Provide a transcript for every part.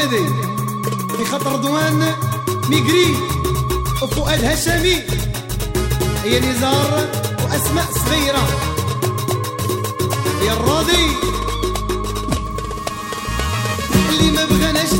هذه في خطر رضوان ميغري وفؤاد هشامي. هي نزار واسماء صغيرة. يا الراضي. اللي ما بغناش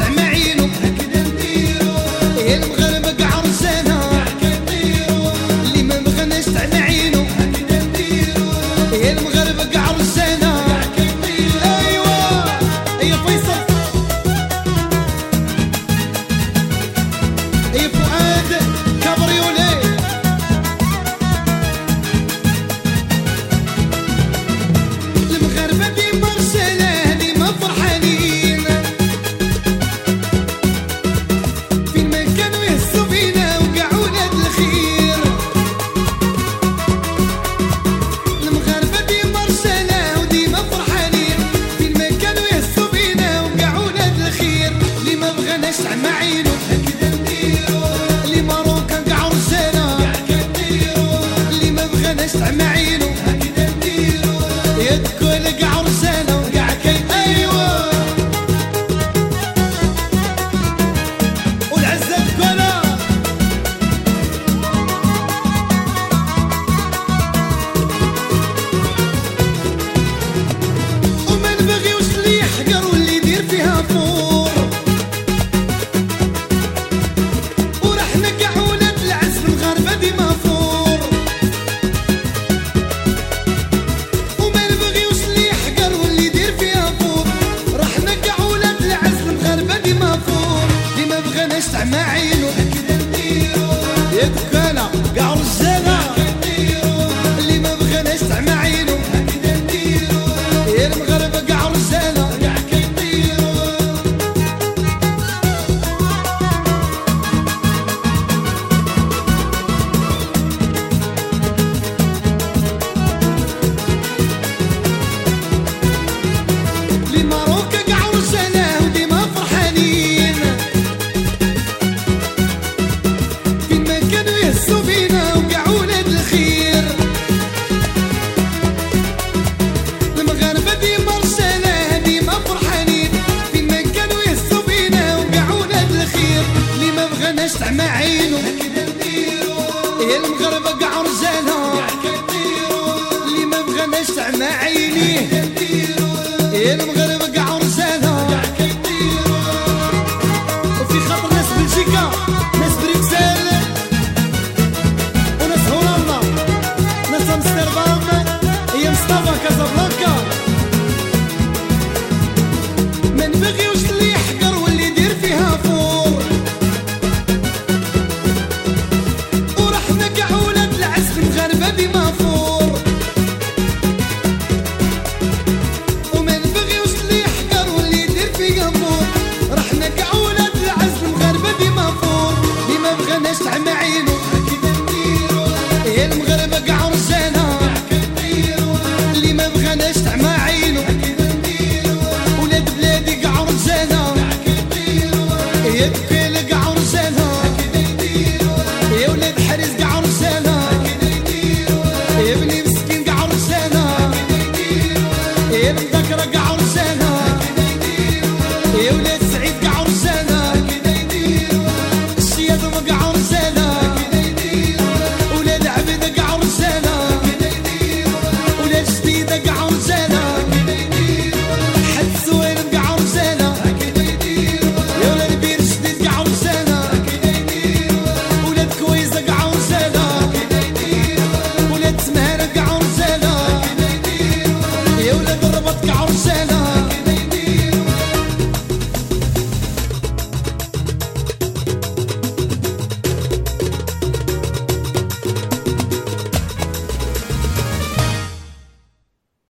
استمعي قعر زانا اللي ما بغى نسع عينيه. المغرب قعر زانا وفي ناس بلجيكا ناس وناس هولندا. ناس أمستردام. هي مصطفى كازابلانكا. نسع معينو يا المغرب كاع رجانا اللي ما بغى نسع معينو ولاد بلادي كاع رجانا يا